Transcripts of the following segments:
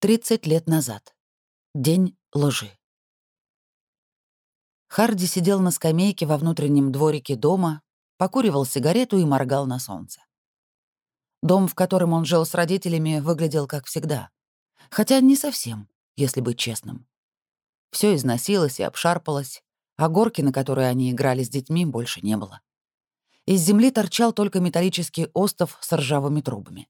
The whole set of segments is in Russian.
30 лет назад. День лжи. Харди сидел на скамейке во внутреннем дворике дома, покуривал сигарету и моргал на солнце. Дом, в котором он жил с родителями, выглядел как всегда. Хотя не совсем, если быть честным. Все износилось и обшарпалось, а горки, на которой они играли с детьми, больше не было. Из земли торчал только металлический остов с ржавыми трубами.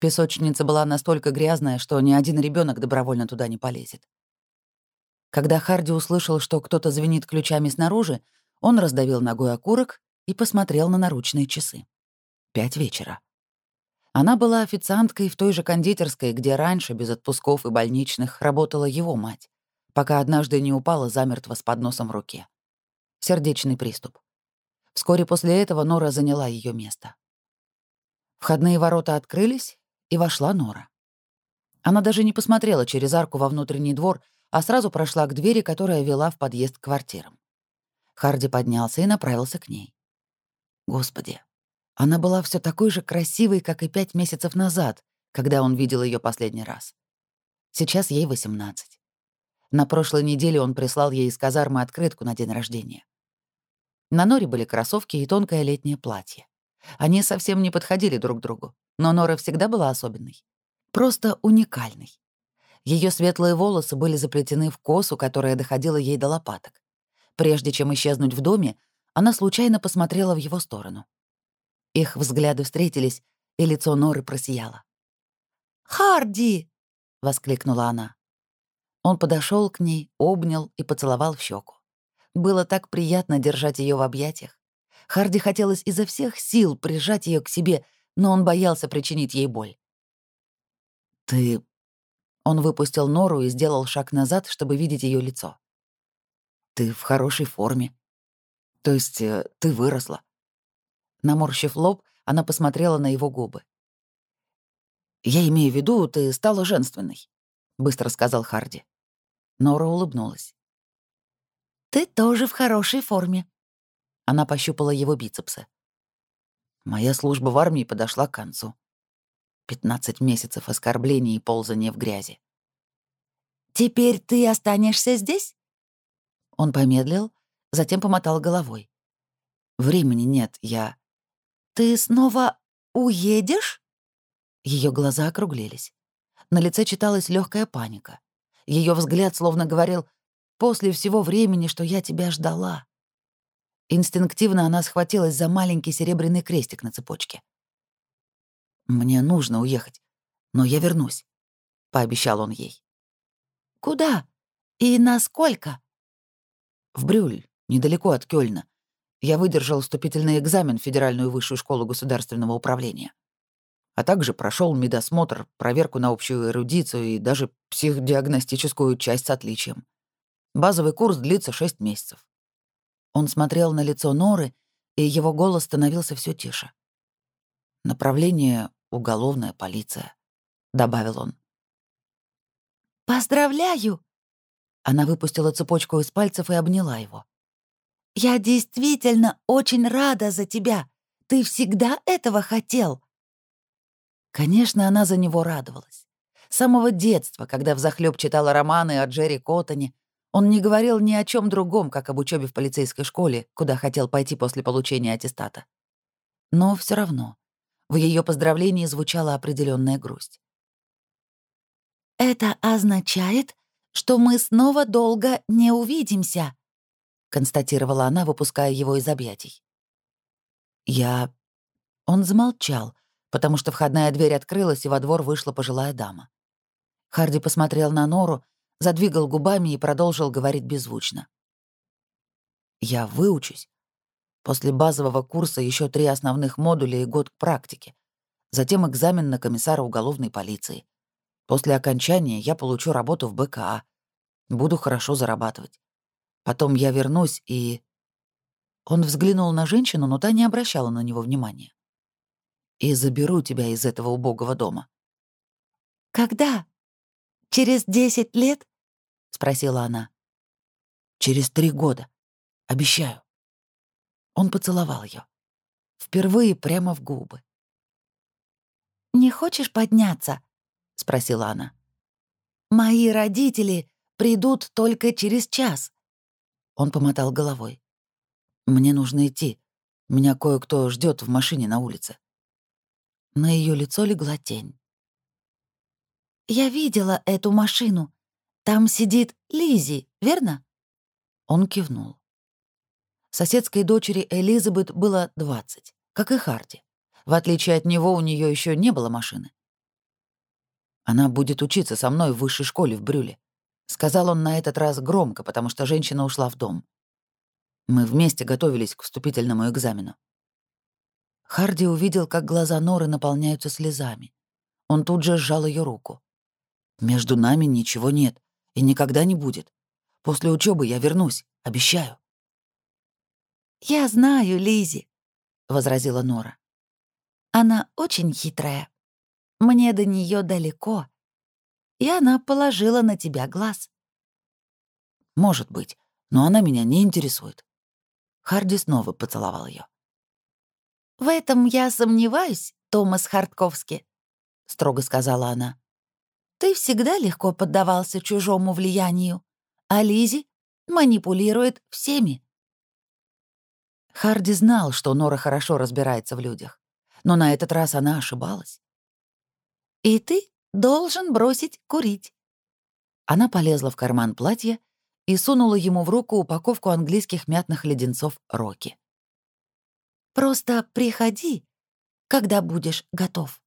Песочница была настолько грязная, что ни один ребенок добровольно туда не полезет. Когда Харди услышал, что кто-то звенит ключами снаружи, он раздавил ногой окурок и посмотрел на наручные часы. Пять вечера. Она была официанткой в той же кондитерской, где раньше, без отпусков и больничных, работала его мать, пока однажды не упала замертво с подносом в руке. Сердечный приступ. Вскоре после этого Нора заняла ее место. Входные ворота открылись, и вошла Нора. Она даже не посмотрела через арку во внутренний двор, а сразу прошла к двери, которая вела в подъезд к квартирам. Харди поднялся и направился к ней. Господи, она была все такой же красивой, как и пять месяцев назад, когда он видел ее последний раз. Сейчас ей 18. На прошлой неделе он прислал ей из казармы открытку на день рождения. На Норе были кроссовки и тонкое летнее платье. Они совсем не подходили друг другу, но Нора всегда была особенной. Просто уникальной. Ее светлые волосы были заплетены в косу, которая доходила ей до лопаток. Прежде чем исчезнуть в доме, она случайно посмотрела в его сторону. Их взгляды встретились, и лицо Норы просияло. «Харди!» — воскликнула она. Он подошел к ней, обнял и поцеловал в щеку. Было так приятно держать ее в объятиях. Харди хотелось изо всех сил прижать ее к себе, но он боялся причинить ей боль. «Ты...» Он выпустил нору и сделал шаг назад, чтобы видеть ее лицо. «Ты в хорошей форме. То есть э, ты выросла». Наморщив лоб, она посмотрела на его губы. «Я имею в виду, ты стала женственной», — быстро сказал Харди. Нора улыбнулась. «Ты тоже в хорошей форме». Она пощупала его бицепсы. Моя служба в армии подошла к концу. 15 месяцев оскорблений и ползания в грязи. «Теперь ты останешься здесь?» Он помедлил, затем помотал головой. «Времени нет, я...» «Ты снова уедешь?» Ее глаза округлились. На лице читалась легкая паника. Ее взгляд словно говорил «После всего времени, что я тебя ждала». Инстинктивно она схватилась за маленький серебряный крестик на цепочке. «Мне нужно уехать, но я вернусь», — пообещал он ей. «Куда? И насколько?» «В Брюль, недалеко от Кёльна. Я выдержал вступительный экзамен в Федеральную высшую школу государственного управления. А также прошел медосмотр, проверку на общую эрудицию и даже психодиагностическую часть с отличием. Базовый курс длится 6 месяцев. Он смотрел на лицо Норы, и его голос становился все тише. «Направление — уголовная полиция», — добавил он. «Поздравляю!» Она выпустила цепочку из пальцев и обняла его. «Я действительно очень рада за тебя. Ты всегда этого хотел». Конечно, она за него радовалась. С самого детства, когда взахлёб читала романы о Джерри Коттоне, он не говорил ни о чем другом, как об учебе в полицейской школе, куда хотел пойти после получения аттестата. Но все равно в ее поздравлении звучала определенная грусть. «Это означает, что мы снова долго не увидимся», — констатировала она, выпуская его из объятий. «Я...» Он замолчал, потому что входная дверь открылась, и во двор вышла пожилая дама. Харди посмотрел на Нору, задвигал губами и продолжил говорить беззвучно. «Я выучусь. После базового курса еще три основных модуля и год к практике. Затем экзамен на комиссара уголовной полиции. После окончания я получу работу в БКА. Буду хорошо зарабатывать. Потом я вернусь и...» Он взглянул на женщину, но та не обращала на него внимания. «И заберу тебя из этого убогого дома». «Когда?» «Через десять лет?» — спросила она. «Через три года. Обещаю». Он поцеловал ее. Впервые прямо в губы. «Не хочешь подняться?» — спросила она. Мои родители придут только через час. Он помотал головой. Мне нужно идти. Меня кое-кто ждет в машине на улице. На ее лицо легла тень. Я видела эту машину. Там сидит Лизи, верно? Он кивнул. Соседской дочери Элизабет было 20, как и Харди. В отличие от него, у нее еще не было машины. Она будет учиться со мной в высшей школе в Брюле. Сказал он на этот раз громко, потому что женщина ушла в дом. Мы вместе готовились к вступительному экзамену. Харди увидел, как глаза Норы наполняются слезами. Он тут же сжал ее руку. «Между нами ничего нет и никогда не будет. После учебы я вернусь, обещаю». «Я знаю Лизи, возразила Нора. «Она очень хитрая. Мне до нее далеко. И она положила на тебя глаз». «Может быть, но она меня не интересует». Харди снова поцеловал ее. «В этом я сомневаюсь, Томас Хартковский», — строго сказала она. «Ты всегда легко поддавался чужому влиянию, а Лизи манипулирует всеми». Харди знал, что Нора хорошо разбирается в людях, но на этот раз она ошибалась. «И ты должен бросить курить». Она полезла в карман платья и сунула ему в руку упаковку английских мятных леденцов Рокки. Просто приходи, когда будешь готов.